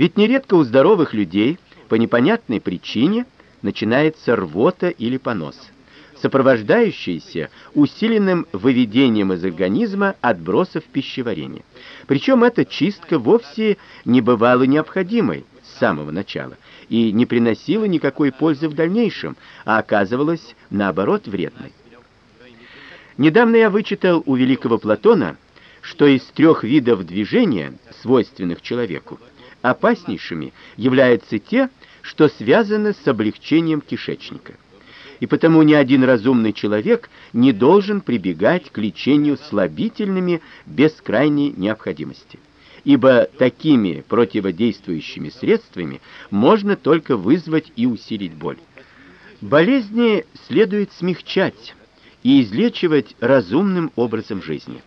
Ведь нередко у здоровых людей по непонятной причине начинается рвота или понос, сопровождающийся усиленным выведением из организма отбросов пищеварения. Причем эта чистка вовсе не бывала необходимой с самого начала и не приносила никакой пользы в дальнейшем, а оказывалась наоборот вредной. Недавно я вычитал у великого Платона, что из трех видов движения, свойственных человеку, опаснейшими являются те, что связаны с облегчением кишечника. И потому ни один разумный человек не должен прибегать к лечению слабительными без крайней необходимости. Ибо такими противодействующими средствами можно только вызвать и усилить боль. Болезни следует смягчать и излечивать разумным образом жизни.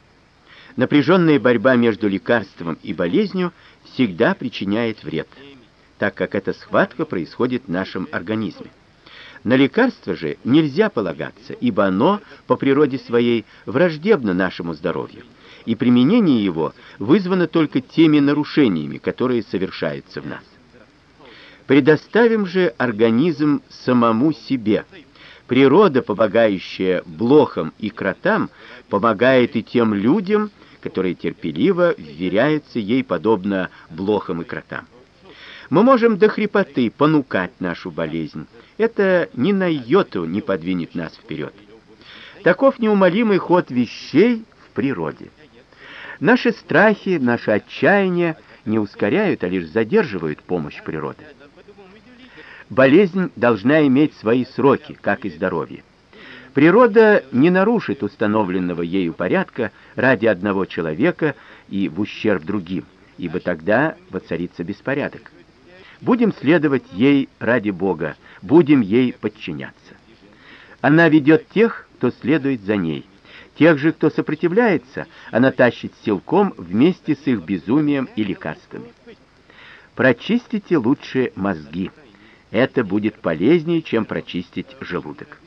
Напряженная борьба между лекарством и болезнью всегда причиняет вред, так как эта схватка происходит в нашем организме. На лекарство же нельзя полагаться, ибо оно по природе своей враждебно нашему здоровью, и применение его вызвано только теми нарушениями, которые совершаются в нас. Предоставим же организм самому себе. Природа, помогающая блохам и кротам, помогает и тем людям, которые терпеливо вверяются ей подобно блохам и кротам. Мы можем до хрипоты понукать нашу болезнь. Это ни на йоту не подвинет нас вперед. Таков неумолимый ход вещей в природе. Наши страхи, наше отчаяние не ускоряют, а лишь задерживают помощь природы. Болезнь должна иметь свои сроки, как и здоровье. Природа не нарушит установленного ею порядка ради одного человека и в ущерб другим, ибо тогда воцарится беспорядок. Будем следовать ей ради Бога, будем ей подчиняться. Она ведет тех, кто следует за ней. Тех же, кто сопротивляется, она тащит силком вместе с их безумием и лекарствами. Прочистите лучше мозги. Это будет полезнее, чем прочистить желудок.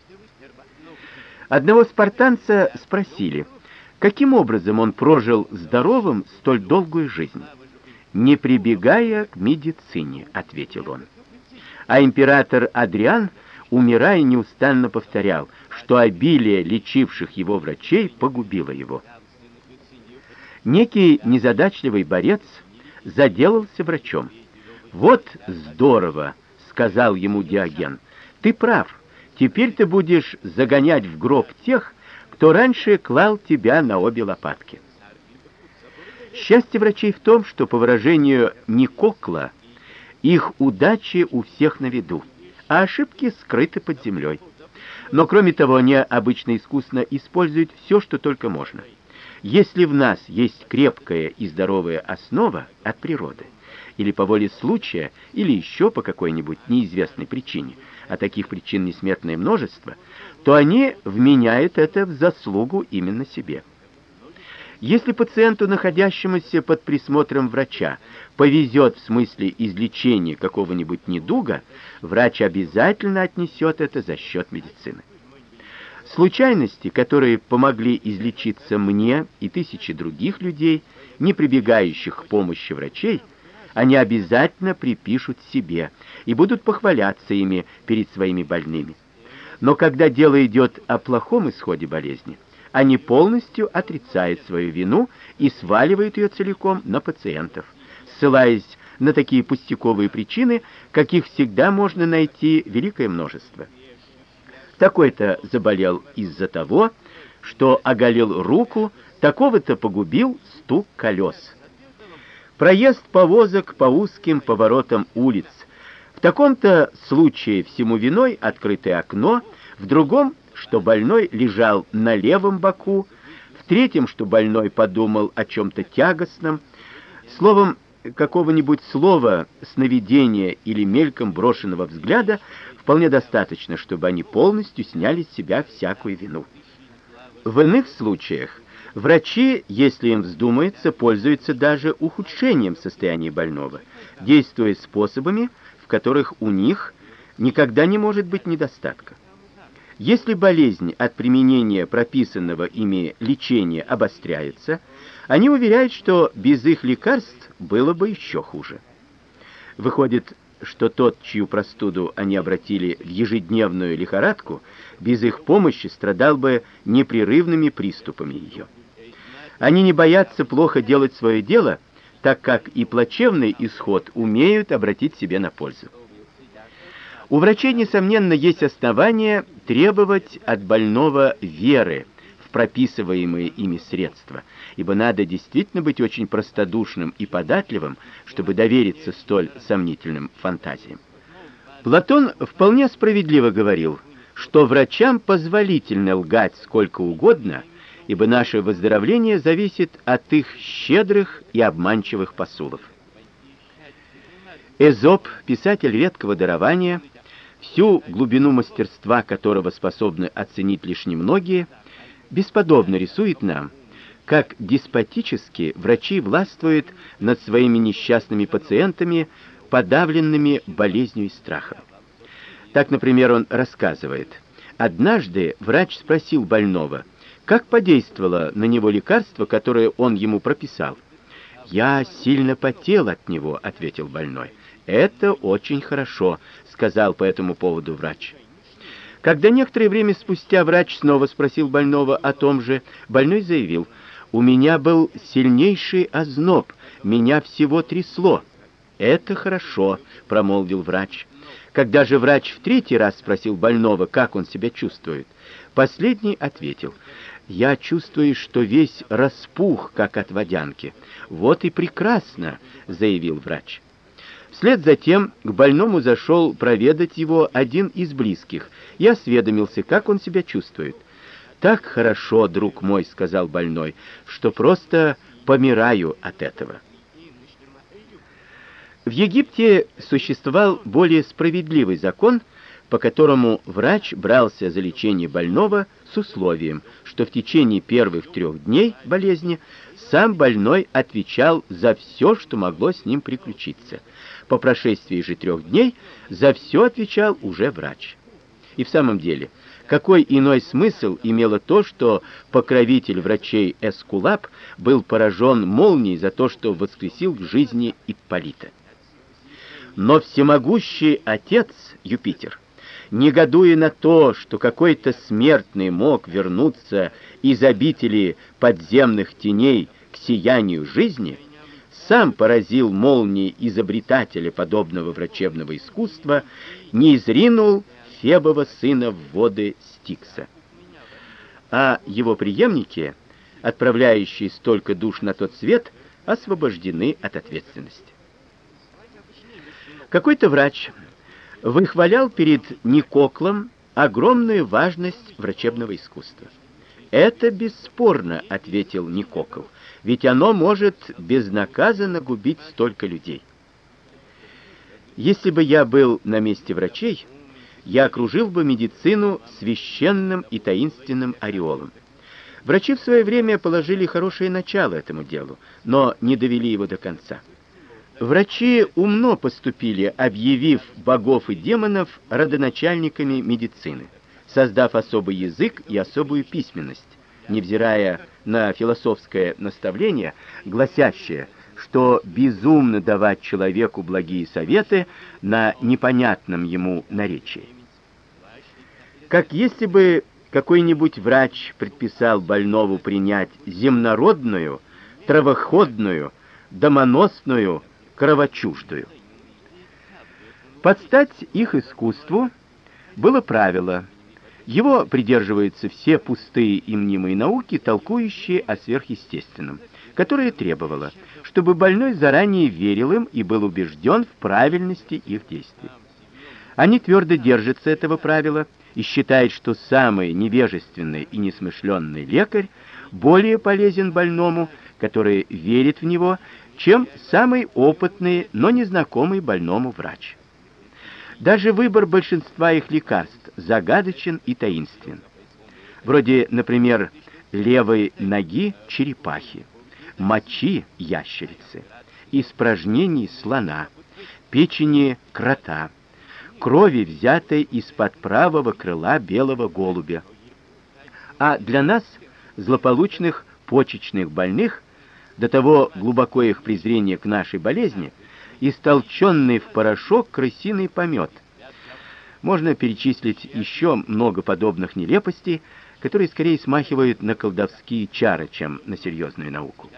Одного спартанца спросили, каким образом он прожил здоровым столь долгую жизнь. Не прибегая к медицине, ответил он. А император Адриан, умирая, неустанно повторял, что обилие лечивших его врачей погубило его. Некий незадачливый борец заделался врачом. Вот здорово, сказал ему Диоген. Ты прав. Теперь ты будешь загонять в гроб тех, кто раньше клал тебя на обе лопатки. Счастье врачей в том, что по выражению Никокла, их удачи у всех на виду, а ошибки скрыты под землей. Но кроме того, они обычно искусно используют все, что только можно. Если в нас есть крепкая и здоровая основа от природы, или по воле случая, или еще по какой-нибудь неизвестной причине, а таких причин несметное множество, то они вменяют это в заслугу именно себе. Если пациенту, находящемуся под присмотром врача, повезет в смысле излечения какого-нибудь недуга, врач обязательно отнесет это за счет медицины. Случайности, которые помогли излечиться мне и тысячи других людей, не прибегающих к помощи врачей, они обязательно припишут себе и будут похваляться ими перед своими больными. Но когда дело идет о плохом исходе болезни, они полностью отрицают свою вину и сваливают ее целиком на пациентов, ссылаясь на такие пустяковые причины, каких всегда можно найти великое множество. Такой-то заболел из-за того, что оголил руку, такого-то погубил стук колес. Проезд повозок по узким поворотам улиц. В таком-то случае всему виной открытое окно, в другом, что больной лежал на левом боку, в третьем, что больной подумал о чем то тягостном. Словом, какого-нибудь слова, сновидения или мельком брошенного взгляда вполне достаточно, чтобы они полностью сняли с себя всякую вину. В иных случаях Врачи, если им вздумается, пользуются даже ухудшением состояния больного, действуя способами, в которых у них никогда не может быть недостатка. Если болезнь от применения прописанного ими лечения обостряется, они уверяют, что без их лекарств было бы еще хуже. Выходит, что тот, чью простуду они обратили в ежедневную лихорадку, без их помощи страдал бы непрерывными приступами ее. Они не боятся плохо делать свое дело, так как и плачевный исход умеют обратить себе на пользу. У врачей несомненно есть основания требовать от больного веры в прописываемые ими средства, ибо надо действительно быть очень простодушным и податливым, чтобы довериться столь сомнительным фантазиям. Платон вполне справедливо говорил, что врачам позволительно лгать сколько угодно, ибо наше выздоровление зависит от их щедрых и обманчивых посулов. Эзоп, писатель редкого дарования, всю глубину мастерства которого способны оценить лишь немногие, бесподобно рисует нам, как деспотически врачи властвуют над своими несчастными пациентами, подавленными болезнью и страхом. Так, например, он рассказывает: однажды врач спросил больного, как подействовало на него лекарство, которое он ему прописал. "Я сильно потел от него", ответил больной. "Это очень хорошо", сказал по этому поводу врач. Когда некоторое время спустя врач снова спросил больного о том же, больной заявил: "У меня был сильнейший озноб, меня всего трясло". "Это хорошо", промолвил врач. Когда же врач в третий раз спросил больного, как он себя чувствует, последний ответил: "Я чувствую, что весь распух, как от водянки". "Вот и прекрасно", заявил врач. Вслед за тем к больному зашел проведать его один из близких и осведомился, как он себя чувствует. Так хорошо, друг мой, сказал больной, что просто помираю от этого. В Египте существовал более справедливый закон, по которому врач брался за лечение больного с условием, что в течение первых трех дней болезни сам больной отвечал за все, что могло с ним приключиться. По прошествии же трех дней за все отвечал уже врач. И в самом деле, какой иной смысл имело то, что покровитель врачей Эскулап был поражен молнией за то, что воскресил к жизни Ипполита. Но всемогущий отец Юпитер, негодуя на то, что какой-то смертный мог вернуться из обители подземных теней к сиянию жизни, сам поразил молнией изобретателя подобного врачебного искусства, не изринул Фебова сына в воды Стикса. А его преемники, отправляющие столько душ на тот свет, освобождены от ответственности. Какой-то врач выхвалял перед Никоклом огромную важность врачебного искусства. Это бесспорно, ответил Никокл ведь оно может безнаказанно губить столько людей. Если бы я был на месте врачей, я окружил бы медицину священным и таинственным ореолом. Врачи в свое время положили хорошее начало этому делу, но не довели его до конца. Врачи умно поступили, объявив богов и демонов родоначальниками медицины, создав особый язык и особую письменность, невзирая на философское наставление, гласящее, что безумно давать человеку благие советы на непонятном ему наречии. Как если бы какой-нибудь врач предписал больному принять земнородную, травоходную, домоносную, кровочуждую. Подстать их искусству было правило – его придерживаются все пустые и мнимые науки, толкующие о сверхъестественном, которое требовало, чтобы больной заранее верил им и был убежден в правильности их действий. Они твердо держатся этого правила и считают, что самый невежественный и несмышленный лекарь более полезен больному, который верит в него, чем самый опытный, но незнакомый больному врач. Даже выбор большинства их лекарств загадочен и таинствен. Вроде, например, левой ноги черепахи, мочи ящерицы, испражнений слона, печени крота, крови, взятой из-под правого крыла белого голубя. А для нас, злополучных почечных больных, до того глубоко их презрение к нашей болезни – истолченный в порошок крысиный помет. Можно перечислить еще много подобных нелепостей, которые скорее смахивают на колдовские чары, чем на серьезную науку.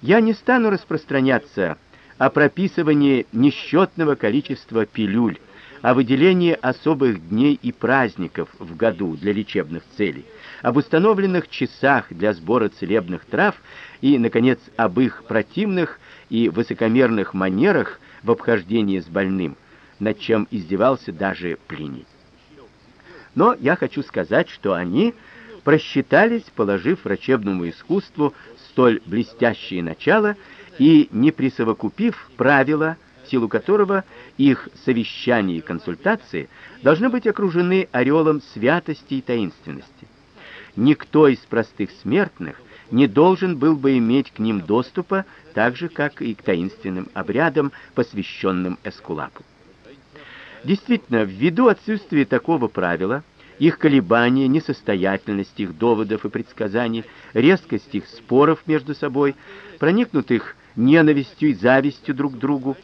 Я не стану распространяться о прописывании несчетного количества пилюль, о выделении особых дней и праздников в году для лечебных целей, об установленных часах для сбора целебных трав и, наконец, об их противных и высокомерных манерах в обхождении с больным, над чем издевался даже Плиний. Но я хочу сказать, что они просчитались, положив врачебному искусству столь блестящее начало и не присовокупив правила, в силу которого их совещания и консультации должны быть окружены ореолом святости и таинственности. Никто из простых смертных не должен был бы иметь к ним доступа, так же как и к таинственным обрядам, посвященным Эскулапу. Действительно, ввиду отсутствия такого правила, их колебания, несостоятельность их доводов и предсказаний, резкость их споров между собой, проникнутых ненавистью и завистью друг к другу,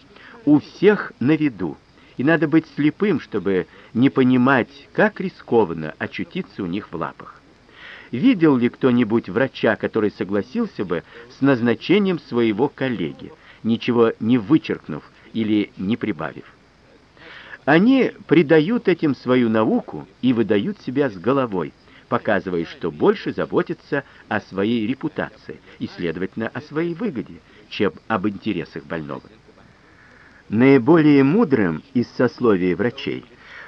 у всех на виду. И надо быть слепым, чтобы не понимать, как рискованно очутиться у них в лапах. Видел ли кто-нибудь врача, который согласился бы с назначением своего коллеги, ничего не вычеркнув или не прибавив? Они придают этим свою науку и выдают себя с головой, показывая, что больше заботятся о своей репутации и, следовательно, о своей выгоде, чем об интересах больного. Наиболее мудрым из сословий врачей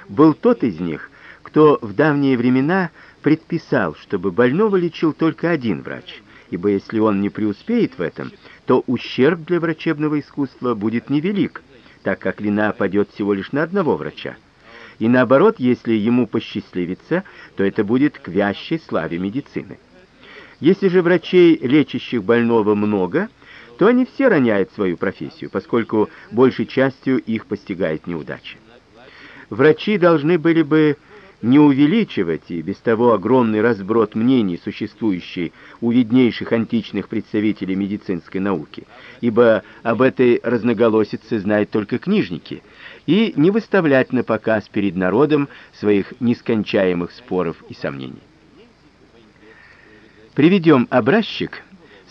был тот из них, кто в давние времена предписал, чтобы больного лечил только один врач, ибо если он не преуспеет в этом, то ущерб для врачебного искусства будет невелик, так как вина падет всего лишь на одного врача. И наоборот, если ему посчастливится, то это будет к вящей славе медицины. Если же врачей, лечащих больного, много, то они все роняют свою профессию, поскольку большей частью их постигает неудача. Врачи должны были бы не увеличивать и без того огромный разброд мнений, существующий у виднейших античных представителей медицинской науки, ибо об этой разноголосице знают только книжники, и не выставлять на показ перед народом своих нескончаемых споров и сомнений. Приведем образчик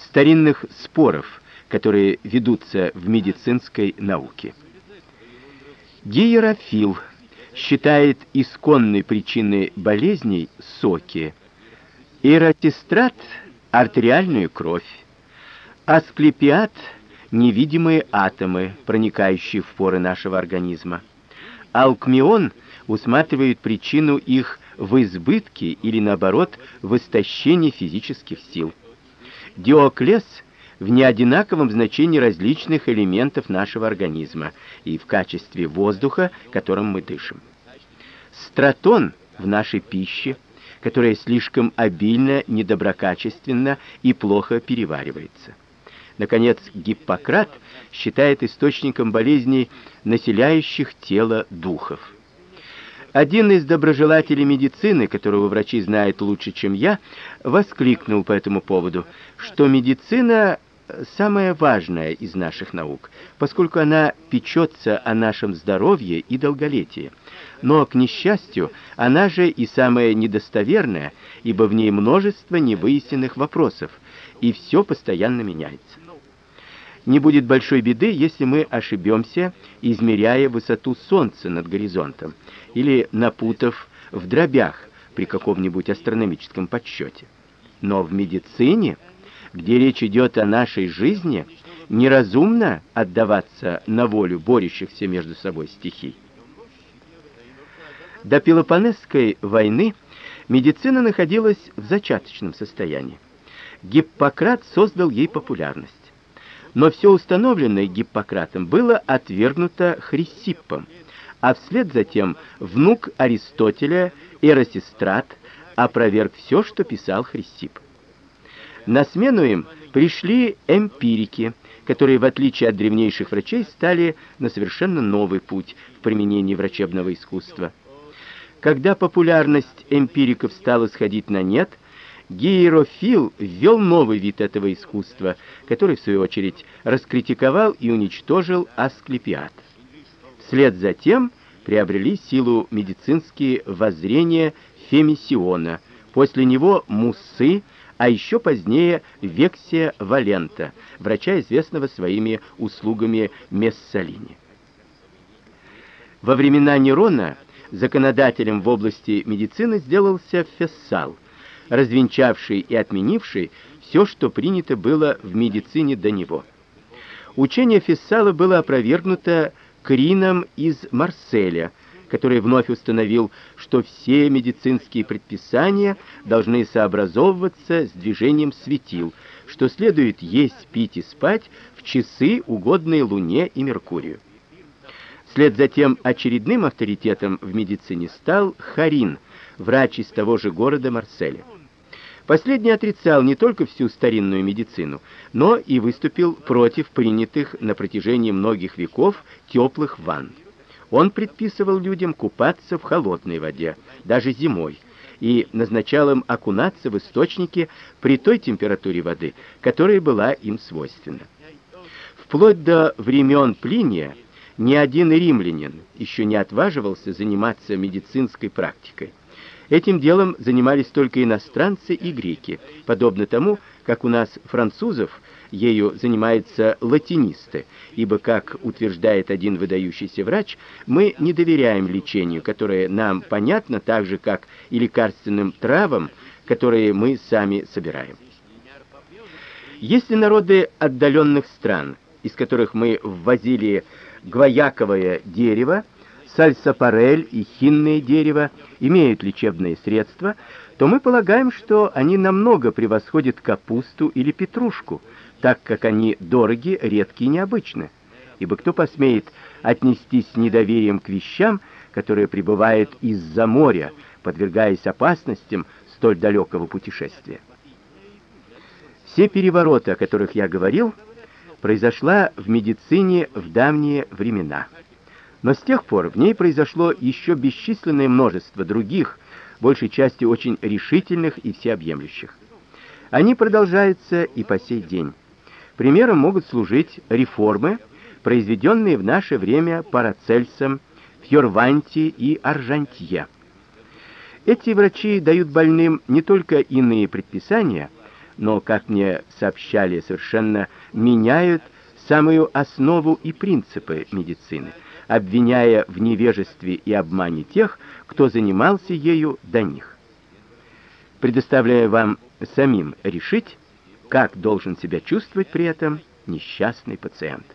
старинных споров, которые ведутся в медицинской науке. Гиерофил – считает исконной причиной болезней соки, эротистрат – артериальную кровь, асклепиат – невидимые атомы, проникающие в поры нашего организма. Алкмион усматривает причину их в избытке или, наоборот, в истощении физических сил. Диоклес – в неодинаковом значении различных элементов нашего организма и в качестве воздуха, которым мы дышим. Стратон в нашей пище, которая слишком обильно, недоброкачественна и плохо переваривается. Наконец, Гиппократ считает источником болезней населяющих тело духов. Один из доброжелателей медицины, которого врачи знают лучше, чем я, воскликнул по этому поводу, что медицина самая важная из наших наук, поскольку она печется о нашем здоровье и долголетии. Но, к несчастью, она же и самая недостоверная, ибо в ней множество невыясненных вопросов, и все постоянно меняется. Не будет большой беды, если мы ошибемся, измеряя высоту Солнца над горизонтом, или напутав в дробях при каком-нибудь астрономическом подсчете. Но в медицине где речь идет о нашей жизни, неразумно отдаваться на волю борющихся между собой стихий. До Пелопонесской войны медицина находилась в зачаточном состоянии. Гиппократ создал ей популярность. Но все установленное Гиппократом было отвергнуто Хрисиппом, а вслед за тем внук Аристотеля Эрасистрат опроверг все, что писал Хрисипп. На смену им пришли эмпирики, которые, в отличие от древнейших врачей, стали на совершенно новый путь в применении врачебного искусства. Когда популярность эмпириков стала сходить на нет, Гиерофил ввел новый вид этого искусства, который в свою очередь раскритиковал и уничтожил Асклепиад. Вслед за тем приобрели силу медицинские воззрения Фемисиона, после него Муссы, а еще позднее Вексия Валента, врача, известного своими услугами Мессалини. Во времена Нерона законодателем в области медицины сделался Фессал, развенчавший и отменивший все, что принято было в медицине до него. Учение Фессала было опровергнуто Крином из Марселя, который вновь установил, что все медицинские предписания должны сообразовываться с движением светил, что следует есть, пить и спать в часы, угодные Луне и Меркурию. Вслед за тем очередным авторитетом в медицине стал Харин, врач из того же города Марселя. Последний отрицал не только всю старинную медицину, но и выступил против принятых на протяжении многих веков теплых ванн. Он предписывал людям купаться в холодной воде, даже зимой, и назначал им окунаться в источники при той температуре воды, которая была им свойственна. Вплоть до времен Плиния ни один римлянин еще не отваживался заниматься медицинской практикой. Этим делом занимались только иностранцы и греки, подобно тому, как у нас французов ею занимаются латинисты, ибо, как утверждает один выдающийся врач, мы не доверяем лечению, которое нам понятно так же, как и лекарственным травам, которые мы сами собираем. Если народы отдаленных стран, из которых мы ввозили гвояковое дерево, сальсапарель и хинное дерево имеют лечебные средства, то мы полагаем, что они намного превосходят капусту или петрушку, так как они дороги, редки и необычны. Ибо кто посмеет отнестись с недоверием к вещам, которые прибывают из-за моря, подвергаясь опасностям столь далекого путешествия? Все перевороты, о которых я говорил, произошла в медицине в давние времена. Но с тех пор в ней произошло еще бесчисленное множество других, большей части очень решительных и всеобъемлющих. Они продолжаются и по сей день. Примером могут служить реформы, произведенные в наше время Парацельсом, Фьорванти и Аржантье. Эти врачи дают больным не только иные предписания, но, как мне сообщали, совершенно меняют самую основу и принципы медицины, обвиняя в невежестве и обмане тех, кто занимался ею до них. Предоставляю вам самим решить, как должен себя чувствовать при этом несчастный пациент.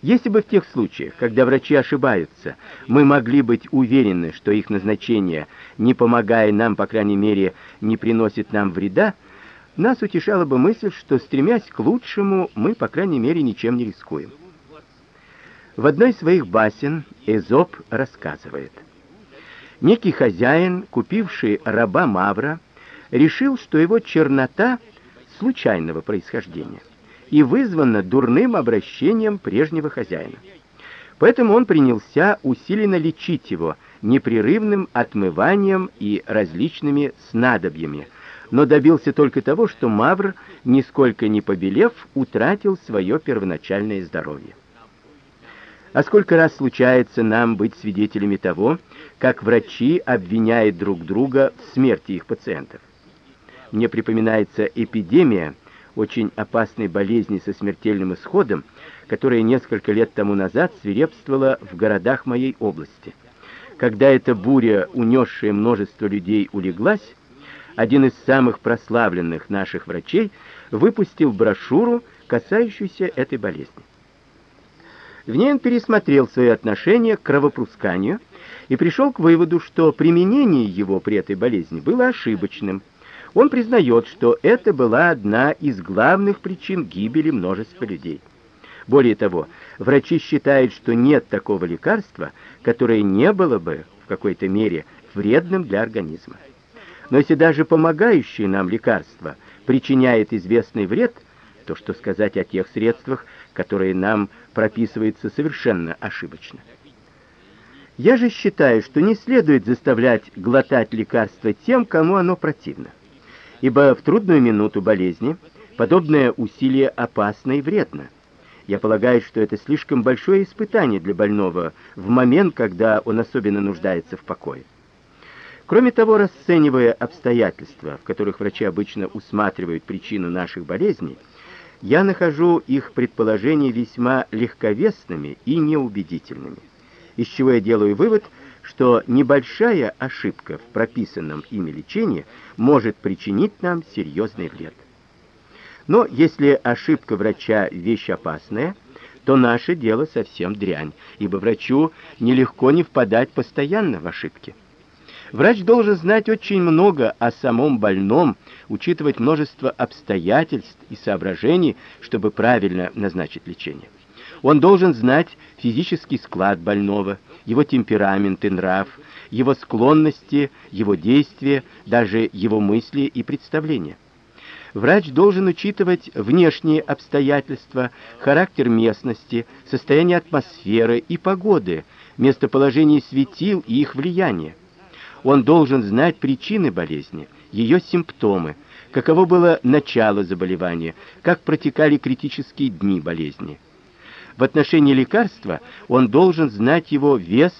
Если бы в тех случаях, когда врачи ошибаются, мы могли быть уверены, что их назначение, не помогая нам, по крайней мере, не приносит нам вреда, нас утешала бы мысль, что стремясь к лучшему, мы, по крайней мере, ничем не рискуем. В одной из своих басен Эзоп рассказывает: Некий хозяин, купивший раба Мавра, решил, что его чернота случайного происхождения и вызвана дурным обращением прежнего хозяина. Поэтому он принялся усиленно лечить его непрерывным отмыванием и различными снадобьями, но добился только того, что Мавр, нисколько не побелев, утратил свое первоначальное здоровье. А сколько раз случается нам быть свидетелями того, как врачи обвиняют друг друга в смерти их пациентов. Мне припоминается эпидемия очень опасной болезни со смертельным исходом, которая несколько лет тому назад свирепствовала в городах моей области. Когда эта буря, унесшая множество людей, улеглась, один из самых прославленных наших врачей выпустил брошюру, касающуюся этой болезни. В ней он пересмотрел свои отношения к кровопусканию и пришел к выводу, что применение его при этой болезни было ошибочным. Он признает, что это была одна из главных причин гибели множества людей. Более того, врачи считают, что нет такого лекарства, которое не было бы в какой-то мере вредным для организма. Но если даже помогающее нам лекарство причиняет известный вред, то что сказать о тех средствах, которые нам прописываются совершенно ошибочно? Я же считаю, что не следует заставлять глотать лекарство тем, кому оно противно. Ибо в трудную минуту болезни подобное усилие опасно и вредно. Я полагаю, что это слишком большое испытание для больного в момент, когда он особенно нуждается в покое. Кроме того, расценивая обстоятельства, в которых врачи обычно усматривают причину наших болезней, я нахожу их предположения весьма легковесными и неубедительными из чего я делаю вывод, что небольшая ошибка в прописанном ими лечении может причинить нам серьезный вред. Но если ошибка врача вещь опасная, то наше дело совсем дрянь, ибо врачу нелегко не впадать постоянно в ошибки. Врач должен знать очень много о самом больном, учитывать множество обстоятельств и соображений, чтобы правильно назначить лечение. Он должен знать физический склад больного, его темперамент и нрав, его склонности, его действия, даже его мысли и представления. Врач должен учитывать внешние обстоятельства, характер местности, состояние атмосферы и погоды, местоположение светил и их влияние. Он должен знать причины болезни, ее симптомы, каково было начало заболевания, как протекали критические дни болезни. В отношении лекарства он должен знать его вес,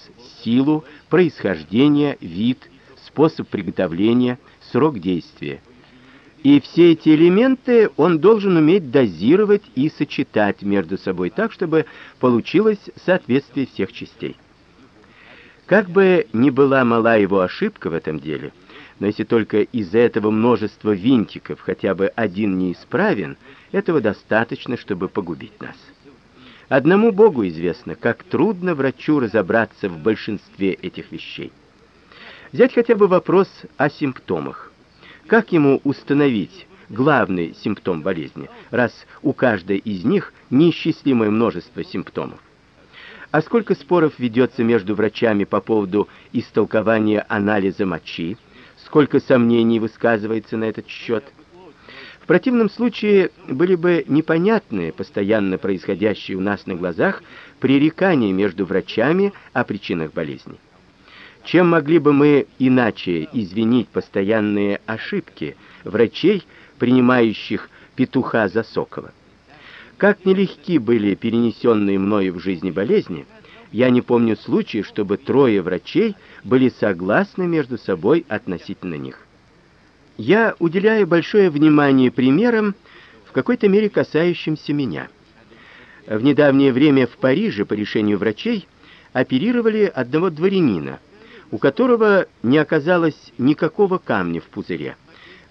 силу, происхождение, вид, способ приготовления, срок действия. И все эти элементы он должен уметь дозировать и сочетать между собой так, чтобы получилось соответствие всех частей. Как бы ни была мала его ошибка в этом деле, но если только из-за этого множества винтиков хотя бы один неисправен, этого достаточно, чтобы погубить нас. Одному Богу известно, как трудно врачу разобраться в большинстве этих вещей. Взять хотя бы вопрос о симптомах. Как ему установить главный симптом болезни, раз у каждой из них неисчислимое множество симптомов? А сколько споров ведется между врачами по поводу истолкования анализа мочи, сколько сомнений высказывается на этот счет – противном случае были бы непонятные, постоянно происходящие у нас на глазах, пререкания между врачами о причинах болезни. Чем могли бы мы иначе извинить постоянные ошибки врачей, принимающих петуха за сокола? Как нелегки были перенесенные мною в жизни болезни, я не помню случая, чтобы трое врачей были согласны между собой относительно них. Я уделяю большое внимание примерам, в какой-то мере касающимся меня. В недавнее время в Париже по решению врачей оперировали одного дворянина, у которого не оказалось никакого камня в пузыре.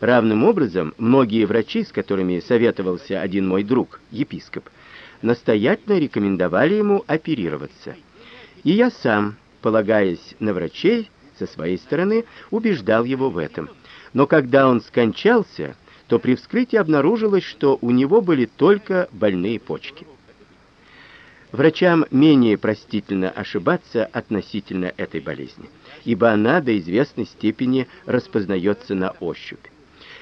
Равным образом, многие врачи, с которыми советовался один мой друг, епископ, настоятельно рекомендовали ему оперироваться. И я сам, полагаясь на врачей, со своей стороны, убеждал его в этом – но когда он скончался, то при вскрытии обнаружилось, что у него были только больные почки. Врачам менее простительно ошибаться относительно этой болезни, ибо она до известной степени распознается на ощупь.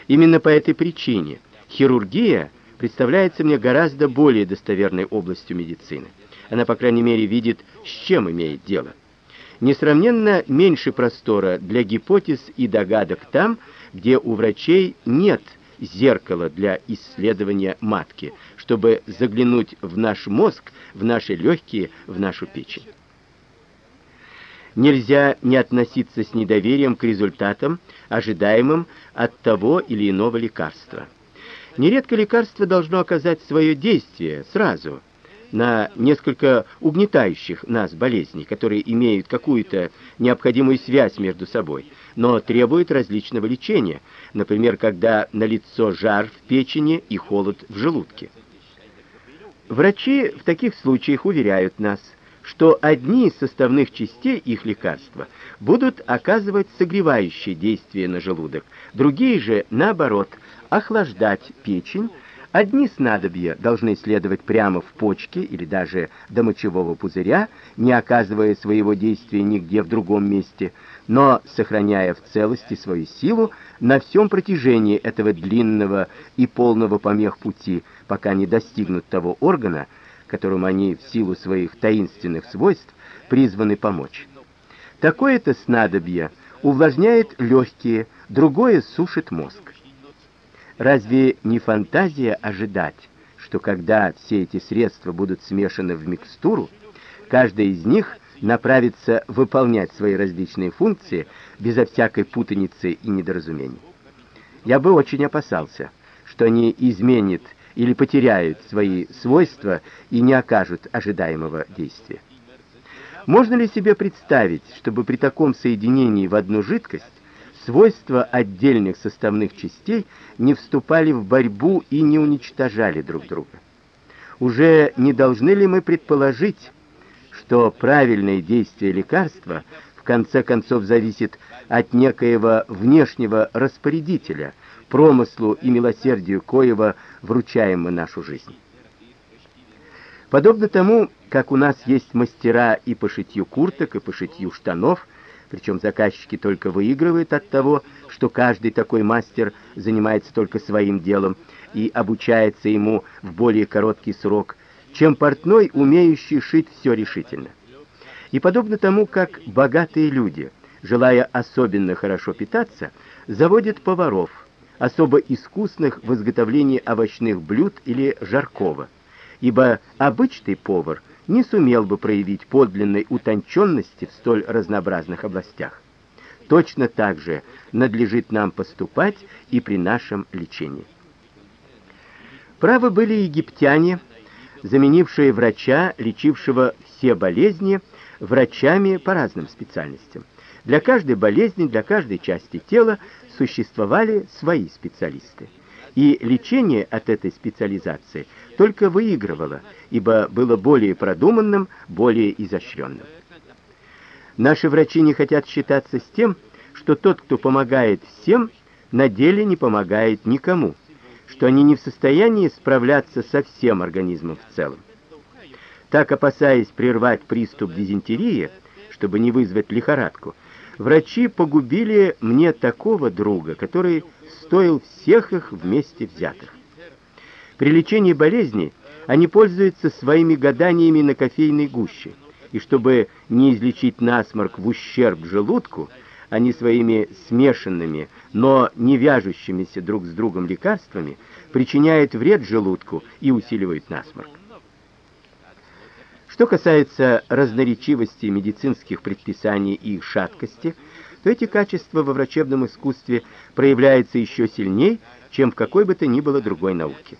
Именно по этой причине хирургия представляется мне гораздо более достоверной областью медицины. Она, по крайней мере, видит, с чем имеет дело. Несравненно меньше простора для гипотез и догадок там, где у врачей нет зеркала для исследования матки, чтобы заглянуть в наш мозг, в наши легкие, в нашу печень. Нельзя не относиться с недоверием к результатам, ожидаемым от того или иного лекарства. Нередко лекарство должно оказать свое действие сразу – на несколько угнетающих нас болезней, которые имеют какую-то необходимую связь между собой, но требуют различного лечения, например, когда налицо жар в печени и холод в желудке. Врачи в таких случаях уверяют нас, что одни из составных частей их лекарства будут оказывать согревающее действие на желудок, другие же, наоборот, охлаждать печень, Одни снадобья должны следовать прямо в почки или даже до мочевого пузыря, не оказывая своего действия нигде в другом месте, но сохраняя в целости свою силу на всем протяжении этого длинного и полного помех пути, пока не достигнут того органа, которому они в силу своих таинственных свойств призваны помочь. Такое-то снадобье увлажняет легкие, другое сушит мозг. Разве не фантазия ожидать, что когда все эти средства будут смешаны в микстуру, каждая из них направится выполнять свои различные функции безо всякой путаницы и недоразумений? Я бы очень опасался, что они изменят или потеряют свои свойства и не окажут ожидаемого действия. Можно ли себе представить, чтобы при таком соединении в одну жидкость свойства отдельных составных частей не вступали в борьбу и не уничтожали друг друга? Уже не должны ли мы предположить, что правильное действие лекарства в конце концов зависит от некоего внешнего распорядителя – промыслу и милосердию коего вручаем мы нашу жизнь. Подобно тому, как у нас есть мастера и по шитью курток, и по шитью штанов, причем заказчики только выигрывают от того, что каждый такой мастер занимается только своим делом и обучается ему в более короткий срок, чем портной, умеющий шить все решительно. И подобно тому, как богатые люди, желая особенно хорошо питаться, заводят поваров – особо искусных в изготовлении овощных блюд или жаркого, ибо обычный повар не сумел бы проявить подлинной утонченности в столь разнообразных областях. Точно так же надлежит нам поступать и при нашем лечении. Правы были египтяне, заменившие врача, лечившего все болезни, врачами по разным специальностям. Для каждой болезни, для каждой части тела существовали свои специалисты. И лечение от этой специализации только выигрывало, ибо было более продуманным, более изощренным. Наши врачи не хотят считаться с тем, что тот, кто помогает всем, на деле не помогает никому, что они не в состоянии справляться со всем организмом в целом. Так, опасаясь прервать приступ дизентерии, чтобы не вызвать лихорадку, Врачи погубили мне такого друга, который стоил всех их вместе взятых. При лечении болезни они пользуются своими гаданиями на кофейной гуще, и чтобы не излечить насморк в ущерб желудку, они своими смешанными, но не вяжущимися друг с другом лекарствами причиняют вред желудку и усиливают насморк. Что касается разноречивости медицинских предписаний и их шаткости, то эти качества во врачебном искусстве проявляются еще сильнее, чем в какой бы то ни было другой науке.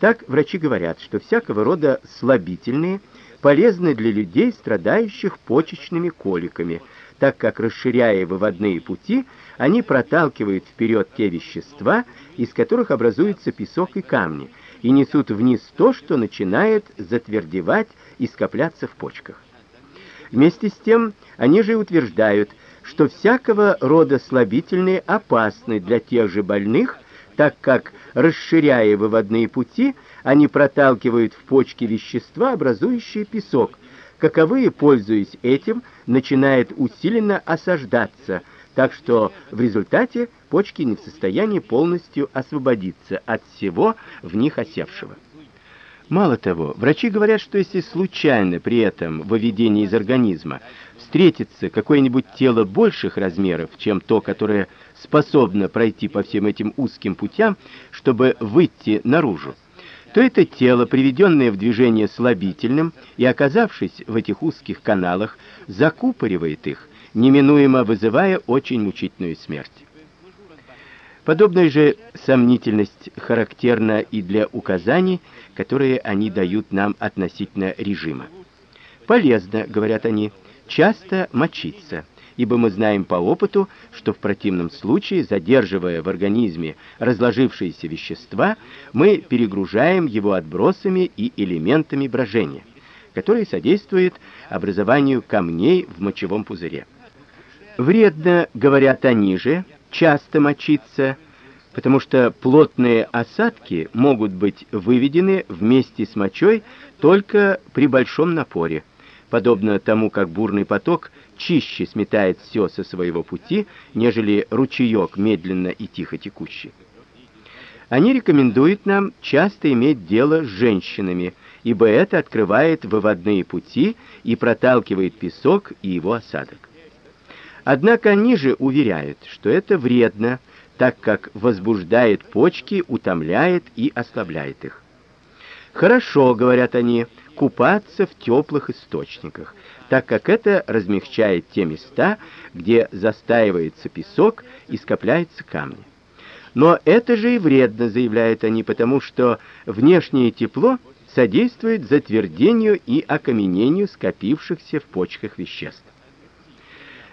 Так врачи говорят, что всякого рода слабительные полезны для людей, страдающих почечными коликами, так как расширяя выводные пути, они проталкивают вперед те вещества, из которых образуются песок и камни, и несут вниз то, что начинает затвердевать и скопляться в почках. Вместе с тем, они же утверждают, что всякого рода слабительные опасны для тех же больных, так как, расширяя выводные пути, они проталкивают в почки вещества, образующие песок, каковые, пользуясь этим, начинают усиленно осаждаться, так что в результате почки не в состоянии полностью освободиться от всего в них осевшего. Мало того, врачи говорят, что если случайно при этом выведении из организма встретится какое-нибудь тело больших размеров, чем то, которое способно пройти по всем этим узким путям, чтобы выйти наружу, то это тело, приведенное в движение слабительным и оказавшись в этих узких каналах, закупоривает их, неминуемо вызывая очень мучительную смерть. Подобная же сомнительность характерна и для указаний, которые они дают нам относительно режима. Полезно, говорят они, часто мочиться, ибо мы знаем по опыту, что в противном случае, задерживая в организме разложившиеся вещества, мы перегружаем его отбросами и элементами брожения, которые содействуют образованию камней в мочевом пузыре. Вредно, говорят они же, часто мочиться, потому что плотные осадки могут быть выведены вместе с мочой только при большом напоре, подобно тому, как бурный поток чище сметает все со своего пути, нежели ручеек медленно и тихо текущий. Они рекомендуют нам часто иметь дело с женщинами, ибо это открывает выводные пути и проталкивает песок и его осадок. Однако они же уверяют, что это вредно, так как возбуждает почки, утомляет и ослабляет их. Хорошо, говорят они, купаться в теплых источниках, так как это размягчает те места, где застаивается песок и скопляются камни. Но это же и вредно, заявляют они, потому что внешнее тепло содействует затвердению и окаменению скопившихся в почках веществ.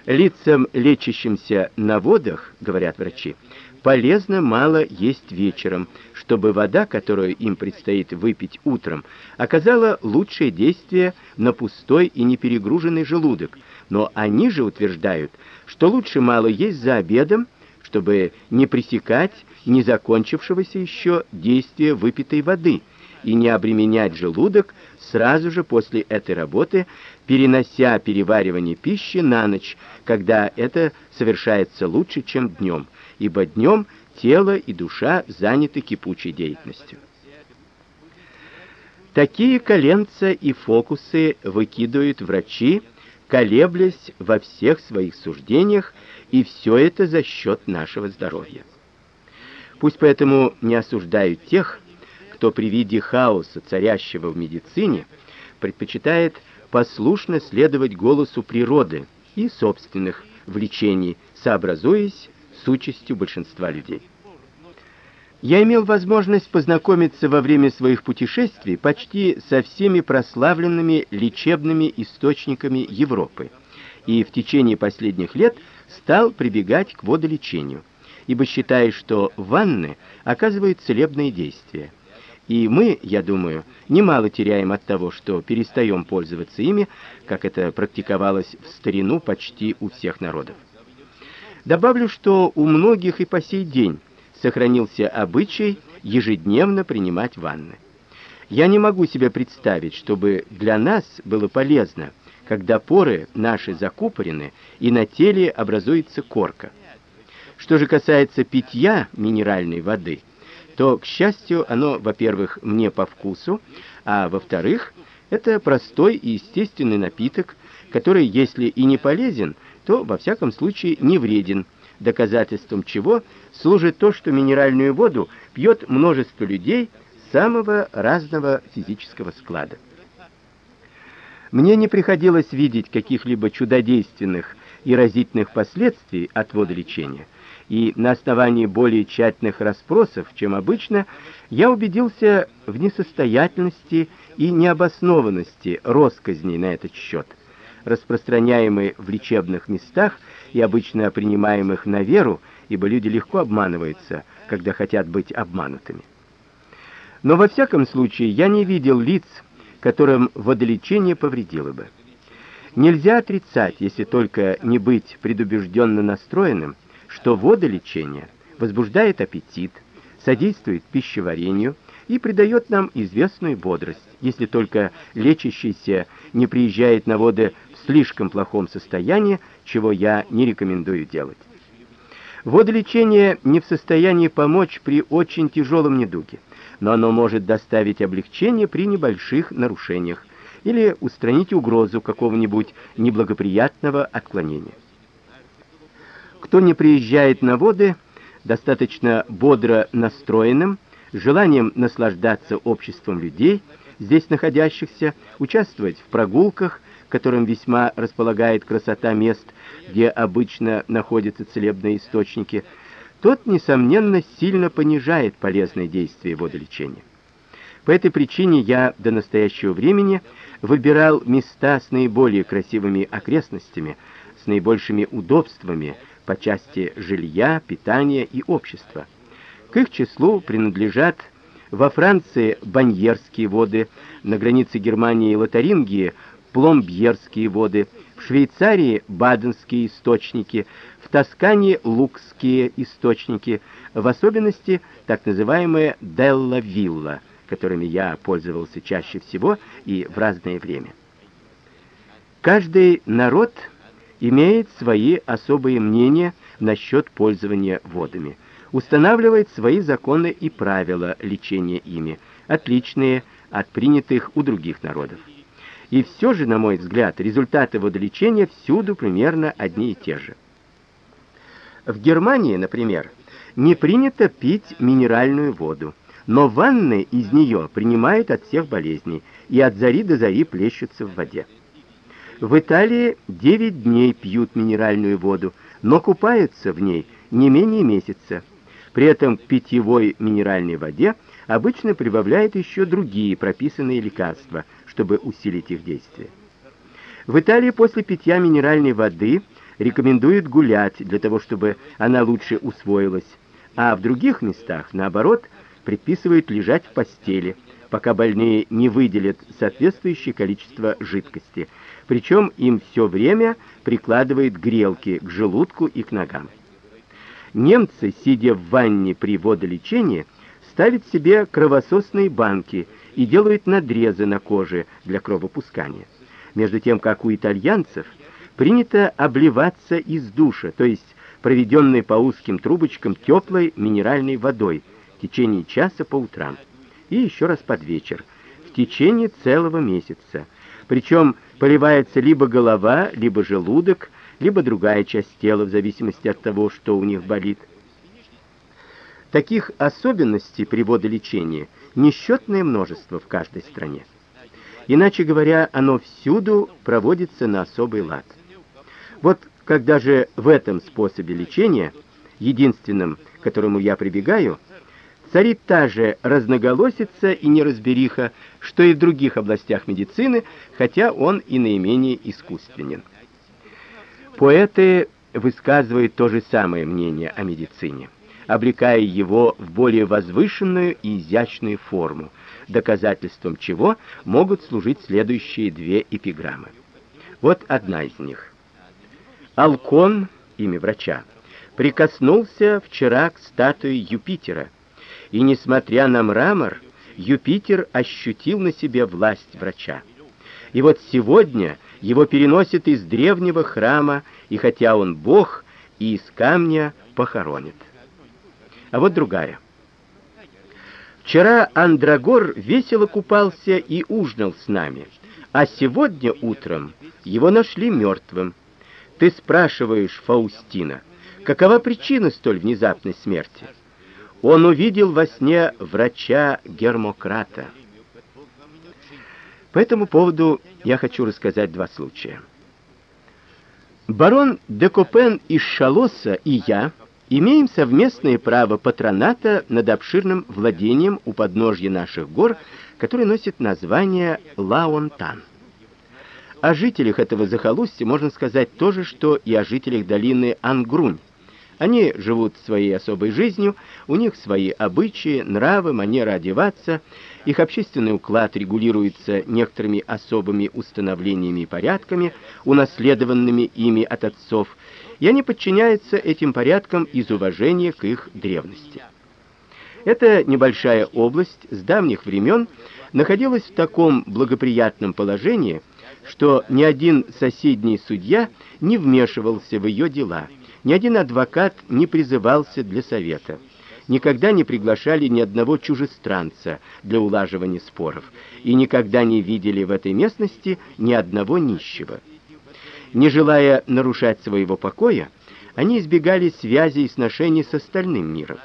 Лицам, лечащимся на водах, говорят врачи, полезно мало есть вечером, чтобы вода, которую им предстоит выпить утром, оказала лучшее действие на пустой и неперегруженный желудок. Но они же утверждают, что лучше мало есть за обедом, чтобы не пресекать не закончившегося еще действия выпитой воды и не обременять желудок сразу же после этой работы, перенося переваривание пищи на ночь, когда это совершается лучше, чем днем, ибо днем тело и душа заняты кипучей деятельностью. Такие коленца и фокусы выкидывают врачи, колеблясь во всех своих суждениях, и все это за счет нашего здоровья. Пусть поэтому не осуждают тех, кто при виде хаоса, царящего в медицине, предпочитает послушно следовать голосу природы и собственных влечений, сообразуясь с участью большинства людей. Я имел возможность познакомиться во время своих путешествий почти со всеми прославленными лечебными источниками Европы, и в течение последних лет стал прибегать к водолечению, ибо считаю, что ванны оказывают целебное действие. И мы, я думаю, немало теряем от того, что перестаем пользоваться ими, как это практиковалось в старину почти у всех народов. Добавлю, что у многих и по сей день сохранился обычай ежедневно принимать ванны. Я не могу себе представить, чтобы для нас было полезно, когда поры наши закупорены и на теле образуется корка. Что же касается питья минеральной воды – то, к счастью, оно, во-первых, мне по вкусу, а во-вторых, это простой и естественный напиток, который, если и не полезен, то во всяком случае не вреден. Доказательством чего служит то, что минеральную воду пьет множество людей самого разного физического склада. Мне не приходилось видеть каких-либо чудодейственных и разительных последствий от водолечения и на основании более тщательных расспросов, чем обычно, я убедился в несостоятельности и необоснованности россказней на этот счет, распространяемой в лечебных местах и обычно принимаемых на веру, ибо люди легко обманываются, когда хотят быть обманутыми. Но во всяком случае я не видел лиц, которым водолечение повредило бы. Нельзя отрицать, если только не быть предубежденно настроенным, что водолечение возбуждает аппетит, содействует пищеварению и придает нам известную бодрость, если только лечащийся не приезжает на воды слишком плохом состоянии, чего я не рекомендую делать. Водолечение не в состоянии помочь при очень тяжелом недуге, но оно может доставить облегчение при небольших нарушениях или устранить угрозу какого-нибудь неблагоприятного отклонения. Кто не приезжает на воды, достаточно бодро настроенным, желанием наслаждаться обществом людей, здесь находящихся, участвовать в прогулках, которым весьма располагает красота мест, где обычно находятся целебные источники, тот, несомненно, сильно понижает полезное действие водолечения. По этой причине я до настоящего времени выбирал места с наиболее красивыми окрестностями, с наибольшими удобствами, по части жилья, питания и общества. К их числу принадлежат во Франции Баньерские воды, на границе Германии и Лотарингии Пломбьерские воды, в Швейцарии Баденские источники, в Тоскане Лукские источники, в особенности так называемые Делла Вилла, которыми я пользовался чаще всего и в разное время. Каждый народ имеет свои особые мнения насчет пользования водами, устанавливает свои законы и правила лечения ими, отличные от принятых у других народов. И все же, на мой взгляд, результаты водолечения всюду примерно одни и те же. В Германии, например, не принято пить минеральную воду, но ванны из нее принимают от всех болезней и от зари до зари плещутся в воде. В Италии 9 дней пьют минеральную воду, но купаются в ней не менее месяца. При этом к питьевой минеральной воде обычно прибавляют еще другие прописанные лекарства, чтобы усилить их действие. В Италии после питья минеральной воды рекомендуют гулять для того, чтобы она лучше усвоилась, а в других местах, наоборот, предписывают лежать в постели, пока больные не выделят соответствующее количество жидкости, причем им все время прикладывают грелки к желудку и к ногам. Немцы, сидя в ванне при водолечении, ставят себе кровососные банки и делают надрезы на коже для кровопускания. Между тем, как у итальянцев принято обливаться из душа, то есть проведенной по узким трубочкам теплой минеральной водой в течение часа по утрам и еще раз под вечер в течение целого месяца. Причем поливается либо голова, либо желудок, либо другая часть тела в зависимости от того, что у них болит. Таких особенностей при водолечении несчетное множество в каждой стране. Иначе говоря, оно всюду проводится на особый лад. Вот когда же в этом способе лечения, единственным, к которому я прибегаю, царит та же разноголосица и неразбериха, что и в других областях медицины, хотя он и наименее искусственен. Поэты высказывают то же самое мнение о медицине, обрекая его в более возвышенную и изящную форму, доказательством чего могут служить следующие две эпиграммы. Вот одна из них. Алкон, имя врача, прикоснулся вчера к статуе Юпитера, и, несмотря на мрамор, Юпитер ощутил на себе власть врача. И вот сегодня его переносят из древнего храма, и хотя он бог, и из камня похоронят. А вот другая. Вчера Андрагор весело купался и ужинал с нами, а сегодня утром его нашли мертвым. Ты спрашиваешь, Фаустина, какова причина столь внезапной смерти? Он увидел во сне врача Гермократа. По этому поводу я хочу рассказать два случая. Барон де Копен из Шалоса и я имеем совместное право патроната над обширным владением у подножья наших гор, которое носит название Лаонтан. О жителях этого захолустья можно сказать то же, что и о жителях долины Ангрунь. Они живут своей особой жизнью, у них свои обычаи, нравы, манера одеваться, их общественный уклад регулируется некоторыми особыми установлениями и порядками, унаследованными ими от отцов, и они подчиняются этим порядкам из уважения к их древности. Эта небольшая область с давних времен находилась в таком благоприятном положении, что ни один соседний судья не вмешивался в ее дела – ни один адвокат не призывался для совета. Никогда не приглашали ни одного чужестранца для улаживания споров и никогда не видели в этой местности ни одного нищего. Не желая нарушать своего покоя, они избегали связи и сношений с остальным миром.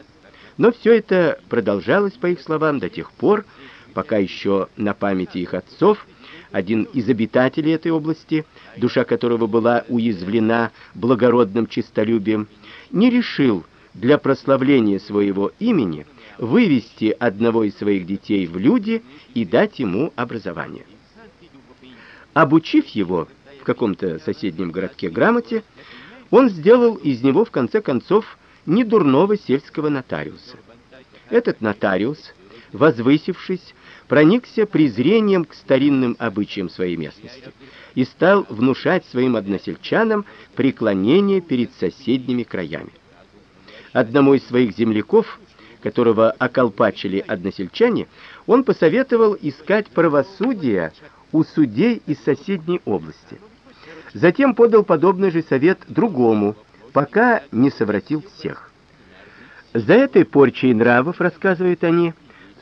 Но все это продолжалось, по их словам, до тех пор, пока еще на памяти их отцов один из обитателей этой области, душа которого была уязвлена благородным честолюбием, не решил для прославления своего имени вывести одного из своих детей в люди и дать ему образование. Обучив его каком-то соседнем городке грамоте, он сделал из него в конце концов недурного сельского нотариуса. Этот нотариус, возвысившись, проникся презрением к старинным обычаям своей местности и стал внушать своим односельчанам преклонение перед соседними краями. Одному из своих земляков, которого околпачили односельчане, он посоветовал искать правосудие у судей из соседней области. Затем подал подобный же совет другому, пока не совратил всех. За этой порчей нравов, рассказывают они,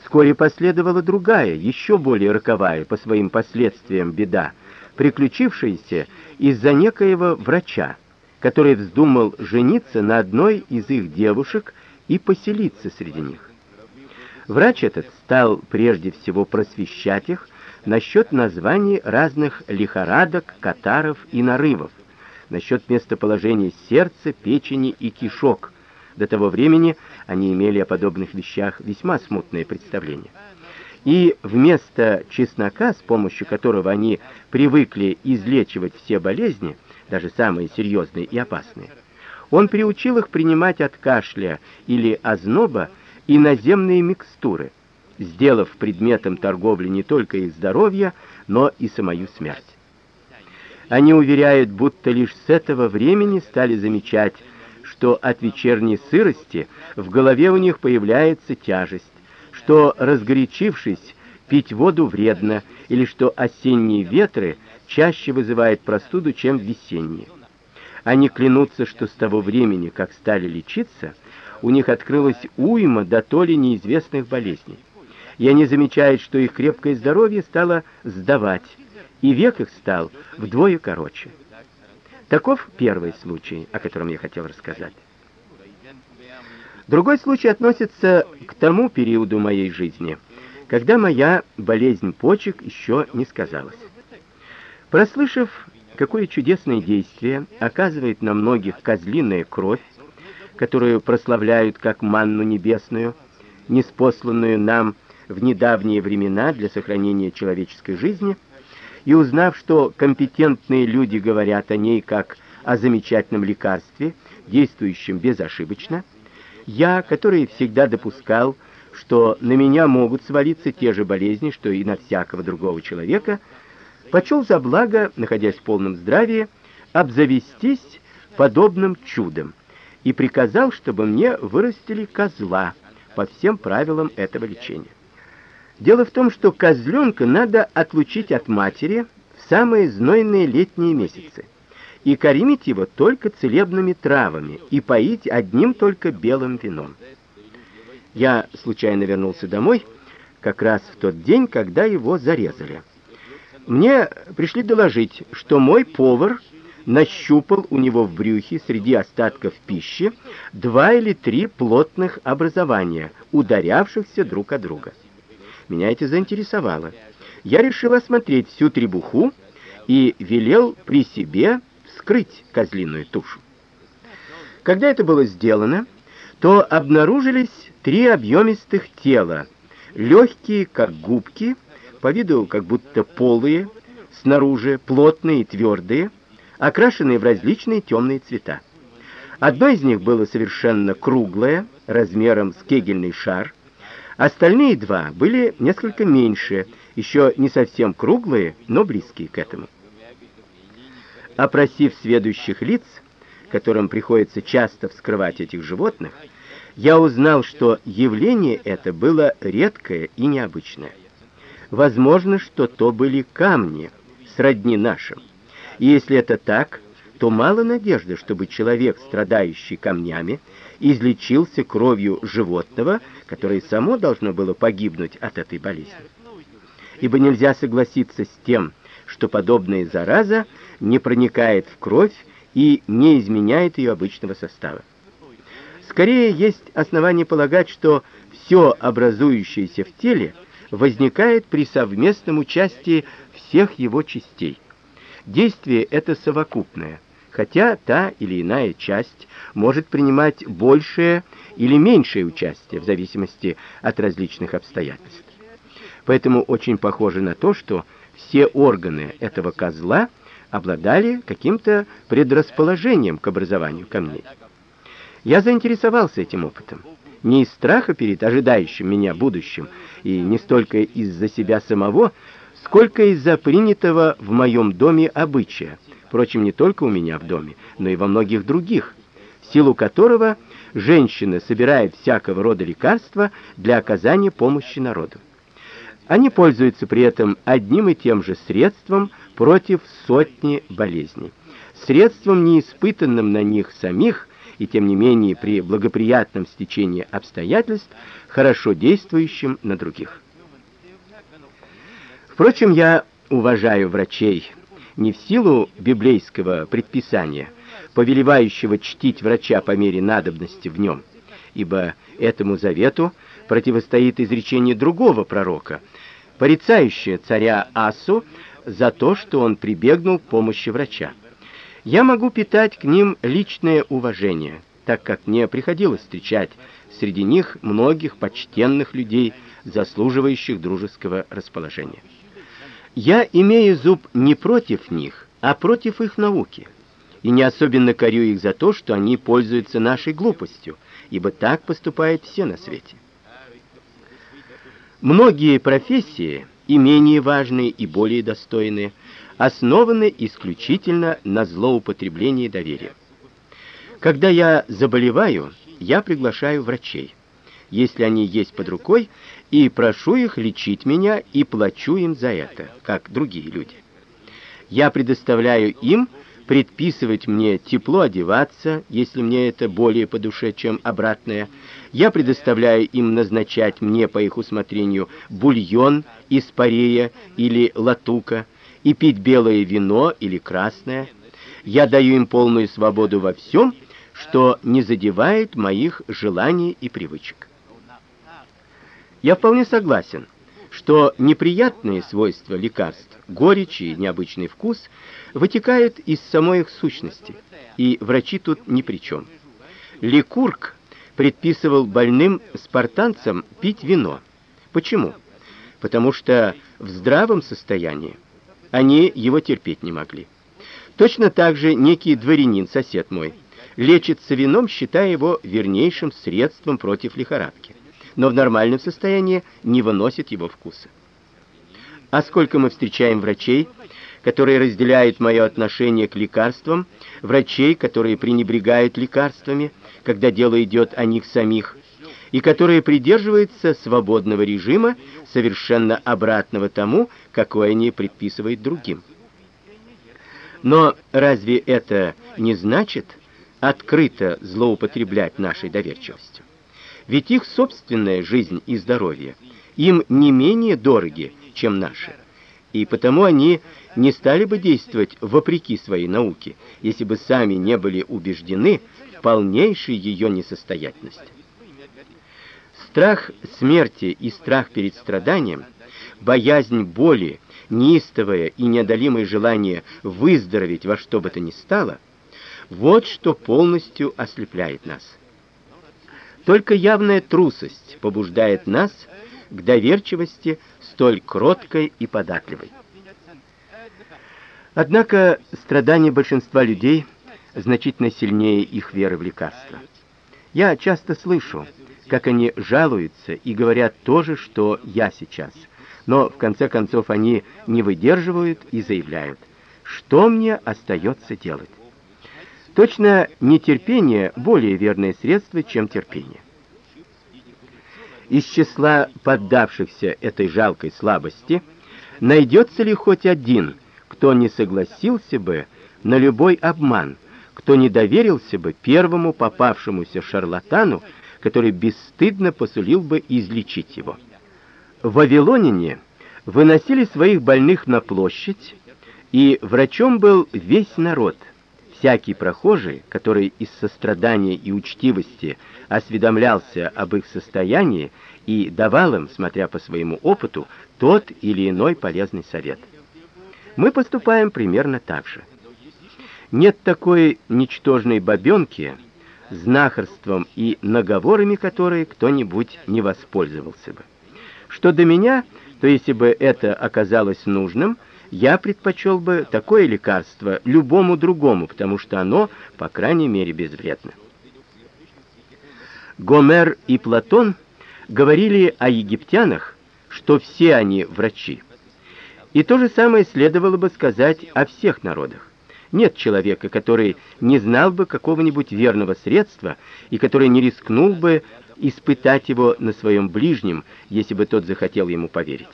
Вскоре последовала другая, еще более роковая по своим последствиям беда, приключившаяся из-за некоего врача, который вздумал жениться на одной из их девушек и поселиться среди них. Врач этот стал прежде всего просвещать их насчет названий разных лихорадок, катаров и нарывов, насчет местоположения сердца, печени и кишок. До того времени они имели о подобных вещах весьма смутное представление. И вместо чеснока, с помощью которого они привыкли излечивать все болезни, даже самые серьезные и опасные, он приучил их принимать от кашля или озноба иноземные микстуры, сделав предметом торговли не только их здоровье, но и самую смерть. Они уверяют, будто лишь с этого времени стали замечать, что от вечерней сырости в голове у них появляется тяжесть, что разгорячившись, пить воду вредно, или что осенние ветры чаще вызывают простуду, чем весенние. Они клянутся, что с того времени, как стали лечиться, у них открылась уйма до то ли неизвестных болезней. И они замечают, что их крепкое здоровье стало сдавать, и век их стал вдвое короче. Таков первый случай, о котором я хотел рассказать. Другой случай относится к тому периоду моей жизни, когда моя болезнь почек еще не сказалась. Прослышав, какое чудесное действие оказывает на многих козлиная кровь, которую прославляют как манну небесную, неспосланную нам в недавние времена для сохранения человеческой жизни, и узнав, что компетентные люди говорят о ней как о замечательном лекарстве, действующем безошибочно, я, который всегда допускал, что на меня могут свалиться те же болезни, что и на всякого другого человека, почел за благо, находясь в полном здравии, обзавестись подобным чудом и приказал, чтобы мне вырастили козла по всем правилам этого лечения. Дело в том, что козленка надо отлучить от матери в самые знойные летние месяцы и кормить его только целебными травами и поить одним только белым вином. Я случайно вернулся домой как раз в тот день, когда его зарезали. Мне пришли доложить, что мой повар нащупал у него в брюхе среди остатков пищи два или три плотных образования, ударявшихся друг о друга. Меня это заинтересовало. Я решил осмотреть всю требуху и велел при себе вскрыть козлиную тушу. Когда это было сделано, то обнаружились три объемистых тела, легкие, как губки, по виду как будто полые, снаружи плотные и твердые, окрашенные в различные темные цвета. Одно из них было совершенно круглое, размером с кегельный шар, Остальные два были несколько меньше, еще не совсем круглые, но близкие к этому. Опросив сведущих лиц, которым приходится часто вскрывать этих животных, я узнал, что явление это было редкое и необычное. Возможно, что то были камни, сродни нашим. И если это так, то мало надежды, чтобы человек, страдающий камнями, излечился кровью животного, которое само должно было погибнуть от этой болезни. Ибо нельзя согласиться с тем, что подобная зараза не проникает в кровь и не изменяет ее обычного состава. Скорее есть основания полагать, что все образующееся в теле возникает при совместном участии всех его частей. Действие это совокупное, хотя та или иная часть может принимать большее или меньшее участие в зависимости от различных обстоятельств. Поэтому очень похоже на то, что все органы этого козла обладали каким-то предрасположением к образованию камней. Я заинтересовался этим опытом. Не из страха перед ожидающим меня будущим, и не столько из-за себя самого, сколько из-за принятого в моем доме обычая – впрочем, не только у меня в доме, но и во многих других, в силу которого женщины собирают всякого рода лекарства для оказания помощи народу. Они пользуются при этом одним и тем же средством против сотни болезней. Средством, не испытанным на них самих и тем не менее при благоприятном стечении обстоятельств хорошо действующим на других. Впрочем, я уважаю врачей не в силу библейского предписания, повелевающего чтить врача по мере надобности в нем, ибо этому завету противостоит изречение другого пророка, порицающее царя Асу за то, что он прибегнул к помощи врача. Я могу питать к ним личное уважение, так как мне приходилось встречать среди них многих почтенных людей, заслуживающих дружеского расположения. Я имею зуб не против них, а против их науки. И не особенно корю их за то, что они пользуются нашей глупостью, ибо так поступают все на свете. Многие профессии, и менее важные, и более достойные, основаны исключительно на злоупотреблении доверия. Когда я заболеваю, я приглашаю врачей, если они есть под рукой, и прошу их лечить меня и плачу им за это, как другие люди. Я предоставляю им предписывать мне тепло одеваться, если мне это более по душе, чем обратное. Я предоставляю им назначать мне по их усмотрению бульон из парея или латука и пить белое вино или красное. Я даю им полную свободу во всем, что не задевает моих желаний и привычек. Я вполне согласен, что неприятные свойства лекарств, горечь и необычный вкус вытекают из самой их сущности, и врачи тут ни при чем. Ликург предписывал больным спартанцам пить вино. Почему? Потому что в здравом состоянии они его терпеть не могли. Точно так же некий дворянин, сосед мой, лечится вином, считая его вернейшим средством против лихорадки но в нормальном состоянии не выносит его вкуса. А сколько мы встречаем врачей, которые разделяют мое отношение к лекарствам, врачей, которые пренебрегают лекарствами, когда дело идет о них самих, и которые придерживаются свободного режима, совершенно обратного тому, какой они предписывают другим. Но разве это не значит открыто злоупотреблять нашей доверчивостью? Ведь их собственная жизнь и здоровье им не менее дороги, чем наши. И потому они не стали бы действовать вопреки своей науке, если бы сами не были убеждены в полнейшей ее несостоятельности. Страх смерти и страх перед страданием, боязнь боли, неистовое и неодолимое желание выздороветь во что бы то ни стало, вот что полностью ослепляет нас. Только явная трусость побуждает нас к доверчивости столь кроткой и податливой. Однако страдания большинства людей значительно сильнее их веры в лекарства. Я часто слышу, как они жалуются и говорят то же, что я сейчас. Но в конце концов они не выдерживают и заявляют: "Что мне остается делать?" Точно нетерпение более верное средство, чем терпение. Из числа поддавшихся этой жалкой слабости найдется ли хоть один, кто не согласился бы на любой обман, кто не доверился бы первому попавшемуся шарлатану, который бесстыдно посулил бы излечить его. В Вавилонине выносили своих больных на площадь, и врачом был весь народ – всякий прохожий, который из сострадания и учтивости осведомлялся об их состоянии и давал им, смотря по своему опыту, тот или иной полезный совет. Мы поступаем примерно так же. Нет такой ничтожной бабенки, знахарством и наговорами которой кто-нибудь не воспользовался бы. Что до меня, то если бы это оказалось нужным, я предпочел бы такое лекарство любому другому, потому что оно, по крайней мере, безвредно. Гомер и Платон говорили о египтянах, что все они врачи. И то же самое следовало бы сказать о всех народах. Нет человека, который не знал бы какого-нибудь верного средства и который не рискнул бы испытать его на своем ближнем, если бы тот захотел ему поверить.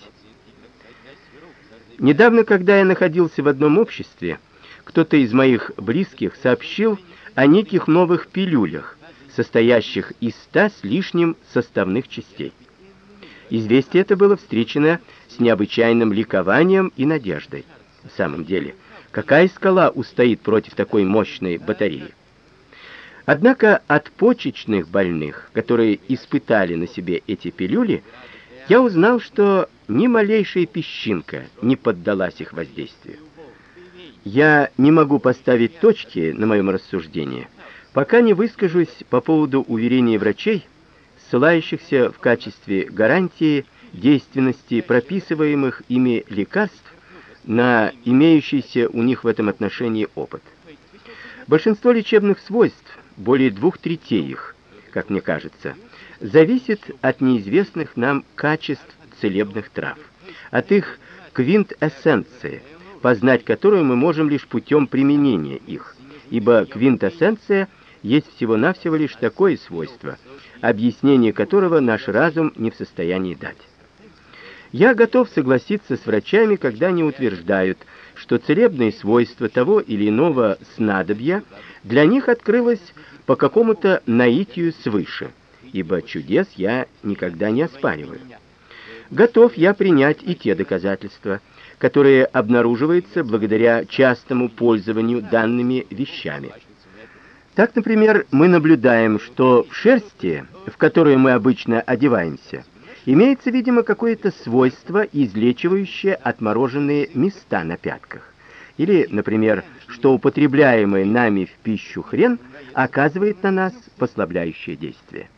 Недавно, когда я находился в одном обществе, кто-то из моих близких сообщил о неких новых пилюлях, состоящих из ста с лишним составных частей. Известие это было встречено с необычайным ликованием и надеждой. В самом деле, какая скала устоит против такой мощной батареи? Однако от почечных больных, которые испытали на себе эти пилюли, я узнал, что ни малейшая песчинка не поддалась их воздействию. Я не могу поставить точки на моем рассуждении, пока не выскажусь по поводу уверений врачей, ссылающихся в качестве гарантии действенности прописываемых ими лекарств на имеющийся у них в этом отношении опыт. Большинство лечебных свойств, более двух третей их, как мне кажется, зависит от неизвестных нам качеств целебных трав, от их квинтэссенции, познать которую мы можем лишь путем применения их, ибо квинтэссенция есть всего-навсего лишь такое свойство, объяснение которого наш разум не в состоянии дать. Я готов согласиться с врачами, когда они утверждают, что целебные свойства того или иного снадобья для них открылось по какому-то наитию свыше, ибо чудес я никогда не оспариваю. Готов я принять и те доказательства, которые обнаруживаются благодаря частому пользованию данными вещами. Так, например, мы наблюдаем, что в шерсти, в которую мы обычно одеваемся, имеется, видимо, какое-то свойство, излечивающее отмороженные места на пятках. Или, например, что употребляемый нами в пищу хрен оказывает на нас послабляющее действие.